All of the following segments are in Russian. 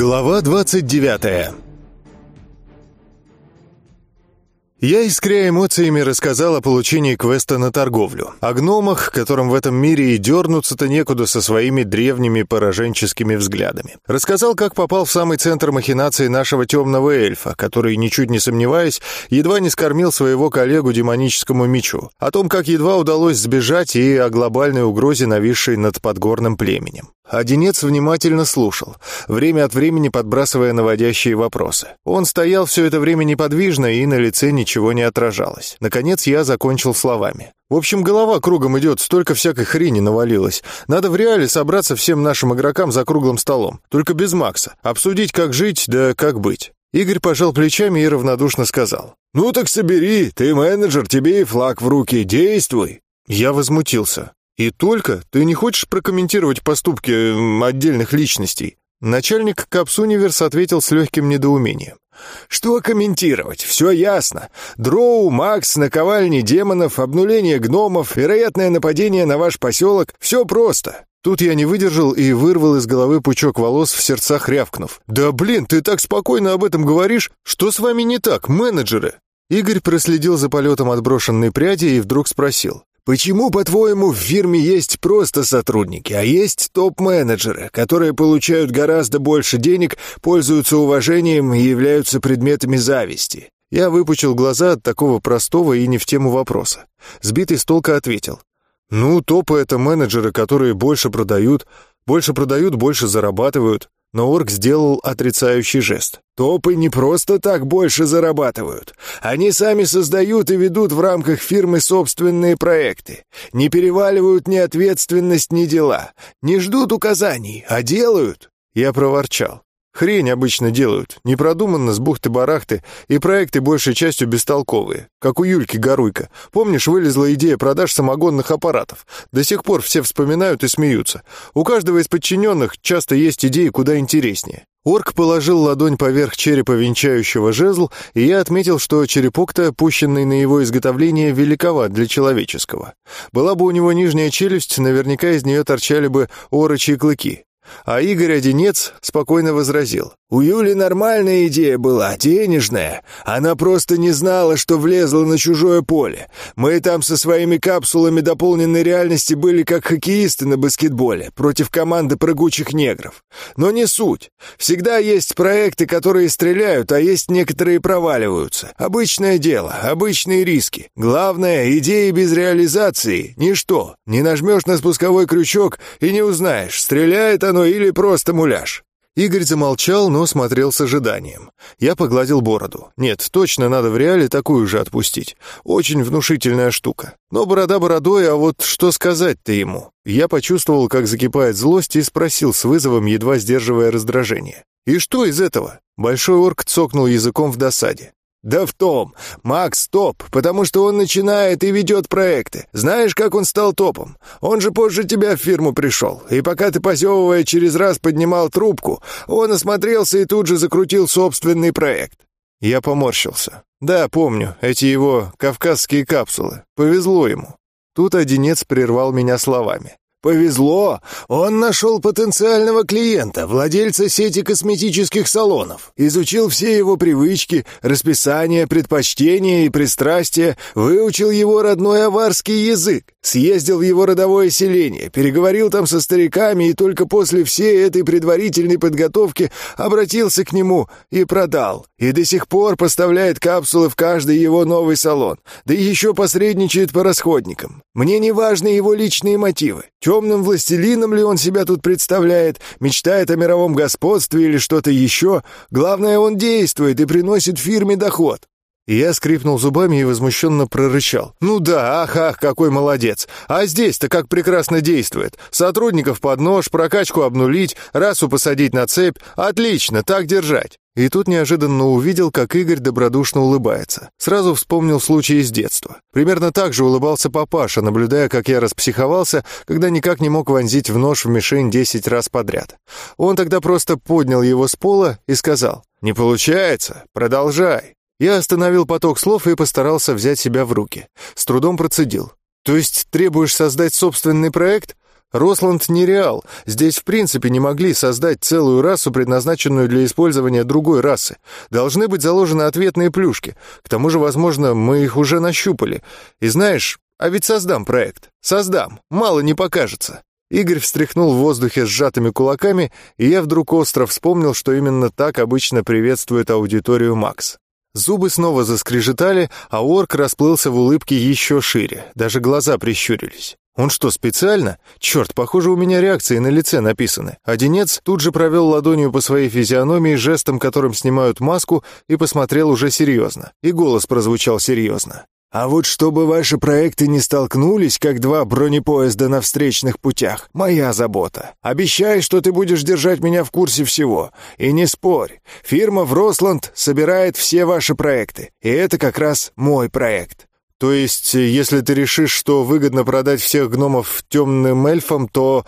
Глава 29 Я, искря эмоциями, рассказал о получении квеста на торговлю, о гномах, которым в этом мире и дернуться-то некуда со своими древними пораженческими взглядами. Рассказал, как попал в самый центр махинации нашего темного эльфа, который, ничуть не сомневаясь, едва не скормил своего коллегу демоническому мечу, о том, как едва удалось сбежать и о глобальной угрозе, нависшей над подгорным племенем. Одинец внимательно слушал, время от времени подбрасывая наводящие вопросы. Он стоял все это время неподвижно, и на лице ничего не отражалось. Наконец я закончил словами. В общем, голова кругом идет, столько всякой хрени навалилось. Надо в реале собраться всем нашим игрокам за круглым столом, только без Макса, обсудить, как жить, да как быть. Игорь пожал плечами и равнодушно сказал. «Ну так собери, ты менеджер, тебе и флаг в руки, действуй!» Я возмутился. «И только? Ты не хочешь прокомментировать поступки отдельных личностей?» Начальник Капсуниверс ответил с легким недоумением. «Что комментировать? Все ясно. Дроу, Макс, наковальни демонов, обнуление гномов, вероятное нападение на ваш поселок — все просто». Тут я не выдержал и вырвал из головы пучок волос в сердцах рявкнув. «Да блин, ты так спокойно об этом говоришь? Что с вами не так, менеджеры?» Игорь проследил за полетом отброшенной пряди и вдруг спросил. Почему, по-твоему, в фирме есть просто сотрудники, а есть топ-менеджеры, которые получают гораздо больше денег, пользуются уважением и являются предметами зависти? Я выпучил глаза от такого простого и не в тему вопроса. Сбитый с толка ответил. «Ну, топы — это менеджеры, которые больше продают, больше продают, больше зарабатывают но орк сделал отрицающий жест. «Топы не просто так больше зарабатывают. Они сами создают и ведут в рамках фирмы собственные проекты. Не переваливают ни ответственность, ни дела. Не ждут указаний, а делают». Я проворчал. Хрень обычно делают, непродуманно с бухты-барахты, и проекты большей частью бестолковые, как у Юльки Горуйка. Помнишь, вылезла идея продаж самогонных аппаратов? До сих пор все вспоминают и смеются. У каждого из подчиненных часто есть идеи куда интереснее. Орк положил ладонь поверх черепа венчающего жезл, и я отметил, что черепок-то, пущенный на его изготовление, великоват для человеческого. Была бы у него нижняя челюсть, наверняка из нее торчали бы орочьи клыки. А Игорь Одинец спокойно возразил. «У Юли нормальная идея была, денежная. Она просто не знала, что влезла на чужое поле. Мы там со своими капсулами дополненной реальности были как хоккеисты на баскетболе против команды прыгучих негров. Но не суть. Всегда есть проекты, которые стреляют, а есть некоторые проваливаются. Обычное дело, обычные риски. Главное, идеи без реализации — ничто. Не нажмешь на спусковой крючок и не узнаешь, стреляет оно или просто муляж. Игорь замолчал, но смотрел с ожиданием. Я погладил бороду. Нет, точно надо в реале такую же отпустить. Очень внушительная штука. Но борода бородой, а вот что сказать-то ему? Я почувствовал, как закипает злость, и спросил с вызовом, едва сдерживая раздражение. «И что из этого?» Большой орк цокнул языком в досаде. «Да в том. Макс топ, потому что он начинает и ведет проекты. Знаешь, как он стал топом? Он же позже тебя в фирму пришел. И пока ты, позевывая, через раз поднимал трубку, он осмотрелся и тут же закрутил собственный проект». Я поморщился. «Да, помню, эти его кавказские капсулы. Повезло ему». Тут Одинец прервал меня словами. Повезло, он нашел потенциального клиента, владельца сети косметических салонов. Изучил все его привычки, расписание, предпочтения и пристрастия, выучил его родной аварский язык, съездил в его родовое селение, переговорил там со стариками и только после всей этой предварительной подготовки обратился к нему и продал. И до сих пор поставляет капсулы в каждый его новый салон, да еще посредничает по расходникам. Мне не важны его личные мотивы. Темным властелином ли он себя тут представляет, мечтает о мировом господстве или что-то еще. Главное, он действует и приносит фирме доход. Я скрипнул зубами и возмущенно прорычал. «Ну да, ах, ах, какой молодец! А здесь-то как прекрасно действует! Сотрудников под нож, прокачку обнулить, расу посадить на цепь. Отлично, так держать!» И тут неожиданно увидел, как Игорь добродушно улыбается. Сразу вспомнил случай из детства. Примерно так же улыбался папаша, наблюдая, как я распсиховался, когда никак не мог вонзить в нож в мишень десять раз подряд. Он тогда просто поднял его с пола и сказал «Не получается? Продолжай». Я остановил поток слов и постарался взять себя в руки. С трудом процедил. «То есть требуешь создать собственный проект? Росланд не реал. Здесь в принципе не могли создать целую расу, предназначенную для использования другой расы. Должны быть заложены ответные плюшки. К тому же, возможно, мы их уже нащупали. И знаешь, а ведь создам проект. Создам. Мало не покажется. Игорь встряхнул в воздухе сжатыми кулаками, и я вдруг остро вспомнил, что именно так обычно приветствует аудиторию Макс. Зубы снова заскрежетали, а орк расплылся в улыбке еще шире, даже глаза прищурились. Он что, специально? Черт, похоже, у меня реакции на лице написаны. Одинец тут же провел ладонью по своей физиономии, жестом, которым снимают маску, и посмотрел уже серьезно. И голос прозвучал серьезно. А вот чтобы ваши проекты не столкнулись, как два бронепоезда на встречных путях, моя забота. Обещай, что ты будешь держать меня в курсе всего. И не спорь, фирма в Росланд собирает все ваши проекты, и это как раз мой проект. То есть, если ты решишь, что выгодно продать всех гномов темным эльфам, то...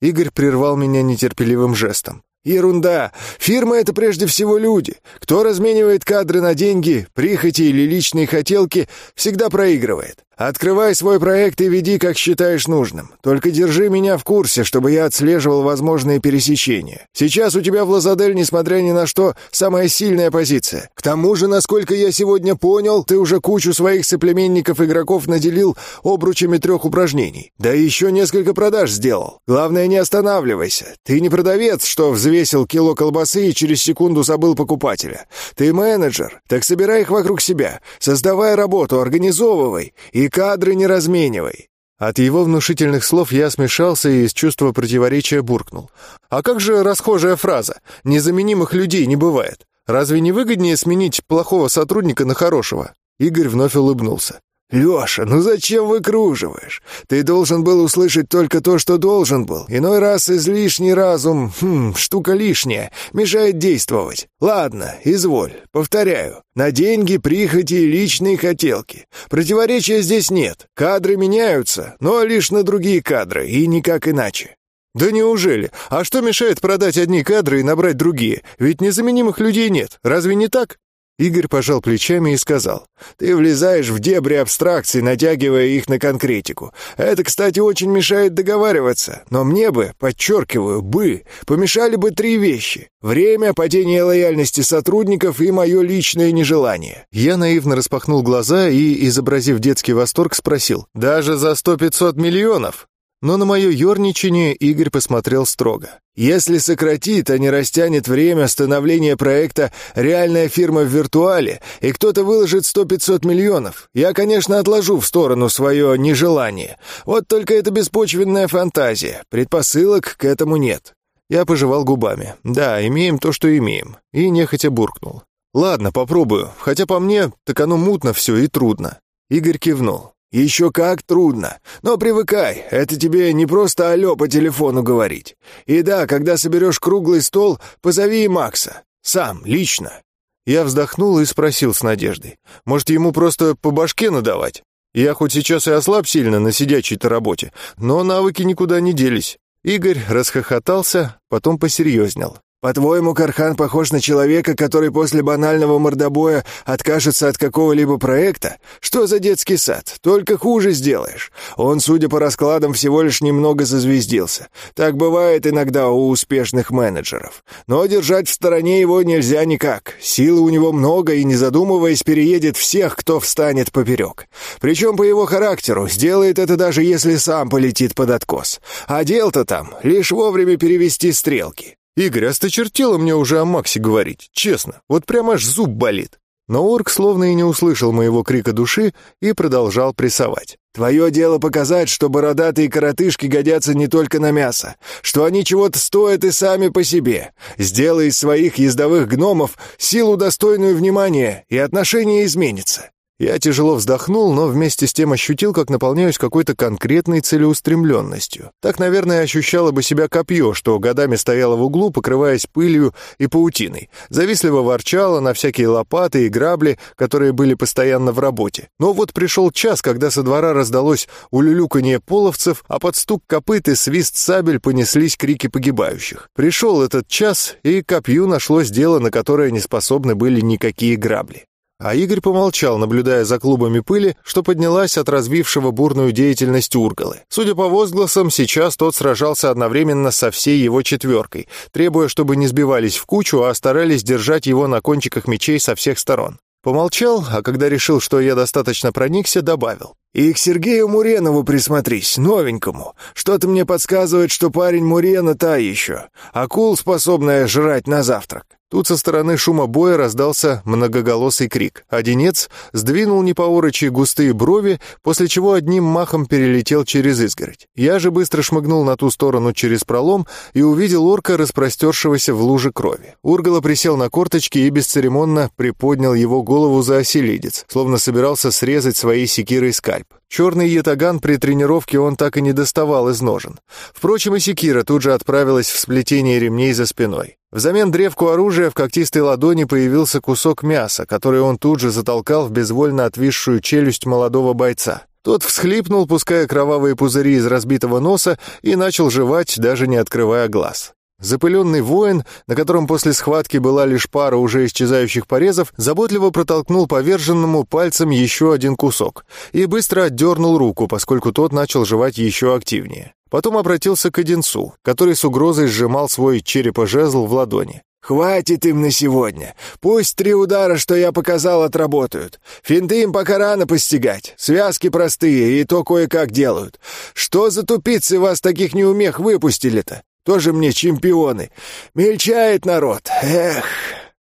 Игорь прервал меня нетерпеливым жестом. Ерунда. Фирма — это прежде всего люди. Кто разменивает кадры на деньги, прихоти или личные хотелки, всегда проигрывает. Открывай свой проект и веди, как считаешь нужным. Только держи меня в курсе, чтобы я отслеживал возможные пересечения. Сейчас у тебя в Лазадель, несмотря ни на что, самая сильная позиция. К тому же, насколько я сегодня понял, ты уже кучу своих соплеменников-игроков наделил обручами трех упражнений. Да еще несколько продаж сделал. Главное, не останавливайся. Ты не продавец, что взвесил кило колбасы и через секунду забыл покупателя. Ты менеджер. Так собирай их вокруг себя. Создавай работу, организовывай. И кадры не разменивай». От его внушительных слов я смешался и из чувства противоречия буркнул. «А как же расхожая фраза? Незаменимых людей не бывает. Разве не выгоднее сменить плохого сотрудника на хорошего?» Игорь вновь улыбнулся. «Леша, ну зачем выкруживаешь? Ты должен был услышать только то, что должен был. Иной раз излишний разум, хм, штука лишняя, мешает действовать. Ладно, изволь, повторяю. На деньги, прихоти и личные хотелки. Противоречия здесь нет. Кадры меняются, но лишь на другие кадры, и никак иначе». «Да неужели? А что мешает продать одни кадры и набрать другие? Ведь незаменимых людей нет. Разве не так?» Игорь пожал плечами и сказал, «Ты влезаешь в дебри абстракций, натягивая их на конкретику. Это, кстати, очень мешает договариваться. Но мне бы, подчеркиваю, бы, помешали бы три вещи. Время, падение лояльности сотрудников и мое личное нежелание». Я наивно распахнул глаза и, изобразив детский восторг, спросил, «Даже за сто-пятьсот миллионов?» Но на мое ерничание Игорь посмотрел строго. «Если сократит, а не растянет время становления проекта реальная фирма в виртуале, и кто-то выложит сто-пятьсот миллионов, я, конечно, отложу в сторону свое нежелание. Вот только это беспочвенная фантазия, предпосылок к этому нет». Я пожевал губами. «Да, имеем то, что имеем». И нехотя буркнул. «Ладно, попробую. Хотя по мне, так оно мутно все и трудно». Игорь кивнул. «Еще как трудно. Но привыкай, это тебе не просто алло по телефону говорить. И да, когда соберешь круглый стол, позови и Макса. Сам, лично». Я вздохнул и спросил с надеждой. «Может, ему просто по башке надавать? Я хоть сейчас и ослаб сильно на сидячей-то работе, но навыки никуда не делись». Игорь расхохотался, потом посерьезнел. По-твоему, Кархан похож на человека, который после банального мордобоя откажется от какого-либо проекта? Что за детский сад? Только хуже сделаешь. Он, судя по раскладам, всего лишь немного зазвездился. Так бывает иногда у успешных менеджеров. Но держать в стороне его нельзя никак. Силы у него много и, не задумываясь, переедет всех, кто встанет поперек. Причем по его характеру сделает это даже если сам полетит под откос. А дел-то там лишь вовремя перевести стрелки. «Игорь, осточертело мне уже о Максе говорить, честно, вот прямо аж зуб болит». Но орк словно и не услышал моего крика души и продолжал прессовать. «Твое дело показать, что бородатые коротышки годятся не только на мясо, что они чего-то стоят и сами по себе. Сделай из своих ездовых гномов силу достойную внимания, и отношение изменится. Я тяжело вздохнул, но вместе с тем ощутил, как наполняюсь какой-то конкретной целеустремленностью. Так, наверное, ощущало бы себя копье, что годами стояло в углу, покрываясь пылью и паутиной. Завистливо ворчало на всякие лопаты и грабли, которые были постоянно в работе. Но вот пришел час, когда со двора раздалось улюлюканье половцев, а под стук копыт и свист сабель понеслись крики погибающих. Пришел этот час, и копью нашлось дело, на которое не способны были никакие грабли. А Игорь помолчал, наблюдая за клубами пыли, что поднялась от развившего бурную деятельность Ургалы. Судя по возгласам, сейчас тот сражался одновременно со всей его четверкой, требуя, чтобы не сбивались в кучу, а старались держать его на кончиках мечей со всех сторон. Помолчал, а когда решил, что я достаточно проникся, добавил. «И к Сергею Муренову присмотрись, новенькому. Что-то мне подсказывает, что парень Мурена та еще. Акул, способная жрать на завтрак». Тут со стороны шума боя раздался многоголосый крик. Одинец сдвинул не по орочи густые брови, после чего одним махом перелетел через изгородь. Я же быстро шмыгнул на ту сторону через пролом и увидел орка, распростершегося в луже крови. Ургала присел на корточки и бесцеремонно приподнял его голову за оселедец, словно собирался срезать своей секирой скальп. Черный ятаган при тренировке он так и не доставал из ножен. Впрочем, и секира тут же отправилась в сплетение ремней за спиной. Взамен древку оружия в когтистой ладони появился кусок мяса, который он тут же затолкал в безвольно отвисшую челюсть молодого бойца. Тот всхлипнул, пуская кровавые пузыри из разбитого носа, и начал жевать, даже не открывая глаз. Запыленный воин, на котором после схватки была лишь пара уже исчезающих порезов, заботливо протолкнул поверженному пальцем еще один кусок и быстро отдернул руку, поскольку тот начал жевать еще активнее. Потом обратился к Одинцу, который с угрозой сжимал свой черепожезл в ладони. «Хватит им на сегодня. Пусть три удара, что я показал, отработают. Финты им пока рано постигать. Связки простые, и то кое-как делают. Что за тупицы вас таких неумех выпустили-то? Тоже мне чемпионы. Мельчает народ. Эх!»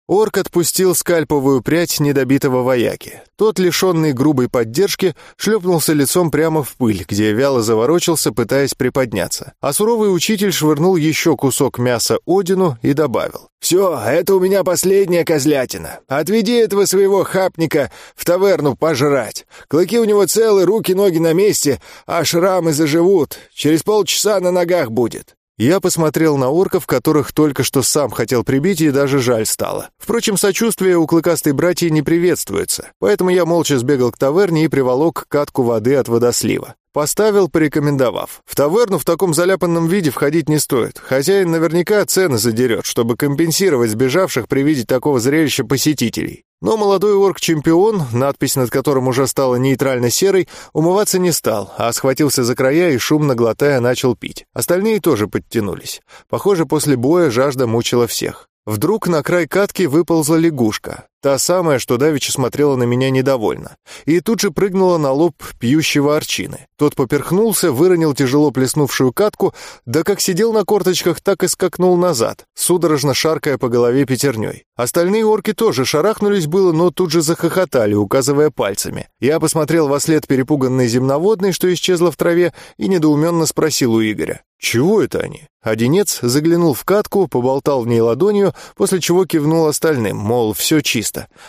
Орк отпустил скальповую прядь недобитого вояки. Тот, лишенный грубой поддержки, шлепнулся лицом прямо в пыль, где вяло заворочился, пытаясь приподняться. А суровый учитель швырнул еще кусок мяса Одину и добавил. «Все, это у меня последняя козлятина. Отведи этого своего хапника в таверну пожрать. Клыки у него целы, руки-ноги на месте, а шрамы заживут. Через полчаса на ногах будет». Я посмотрел на орков, которых только что сам хотел прибить, и даже жаль стало. Впрочем, сочувствие у клыкастой братьи не приветствуется, поэтому я молча сбегал к таверне и приволок катку воды от водослива. Поставил, порекомендовав. В таверну в таком заляпанном виде входить не стоит. Хозяин наверняка цены задерет, чтобы компенсировать сбежавших при виде такого зрелища посетителей. Но молодой орк-чемпион, надпись над которым уже стала нейтрально-серой, умываться не стал, а схватился за края и, шумно глотая, начал пить. Остальные тоже подтянулись. Похоже, после боя жажда мучила всех. Вдруг на край катки выползла лягушка. Та самая, что давеча смотрела на меня недовольно. И тут же прыгнула на лоб пьющего арчины. Тот поперхнулся, выронил тяжело плеснувшую катку, да как сидел на корточках, так и скакнул назад, судорожно шаркая по голове пятерней. Остальные орки тоже шарахнулись было, но тут же захохотали, указывая пальцами. Я посмотрел во след перепуганной земноводной, что исчезла в траве, и недоуменно спросил у Игоря. «Чего это они?» Одинец заглянул в катку, поболтал в ней ладонью, после чего кивнул остальным, мол, все чисто.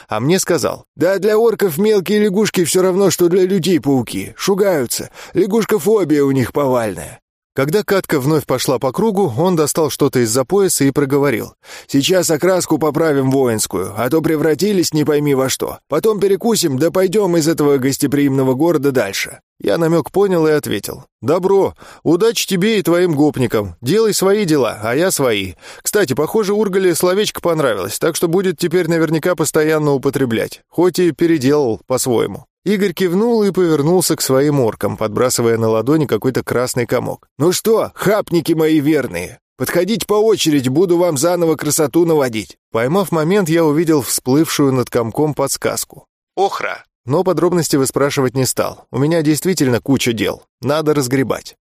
А мне сказал, «Да для орков мелкие лягушки все равно, что для людей пауки. Шугаются. Лягушкофобия у них повальная». Когда катка вновь пошла по кругу, он достал что-то из-за пояса и проговорил. «Сейчас окраску поправим воинскую, а то превратились не пойми во что. Потом перекусим, да пойдем из этого гостеприимного города дальше». Я намек понял и ответил. «Добро. Удачи тебе и твоим гопникам. Делай свои дела, а я свои. Кстати, похоже, Ургале словечко понравилось, так что будет теперь наверняка постоянно употреблять. Хоть и переделал по-своему». Игорь кивнул и повернулся к своим оркам, подбрасывая на ладони какой-то красный комок. «Ну что, хапники мои верные, подходите по очереди, буду вам заново красоту наводить». Поймав момент, я увидел всплывшую над комком подсказку. «Охра». Но подробности выспрашивать не стал. У меня действительно куча дел. Надо разгребать.